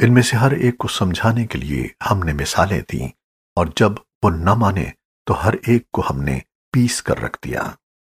इनमें से हर एक को समझाने के लिए हमने मिसालें दी, और जब वो न माने तो हर एक को हमने पीस कर रख दिया।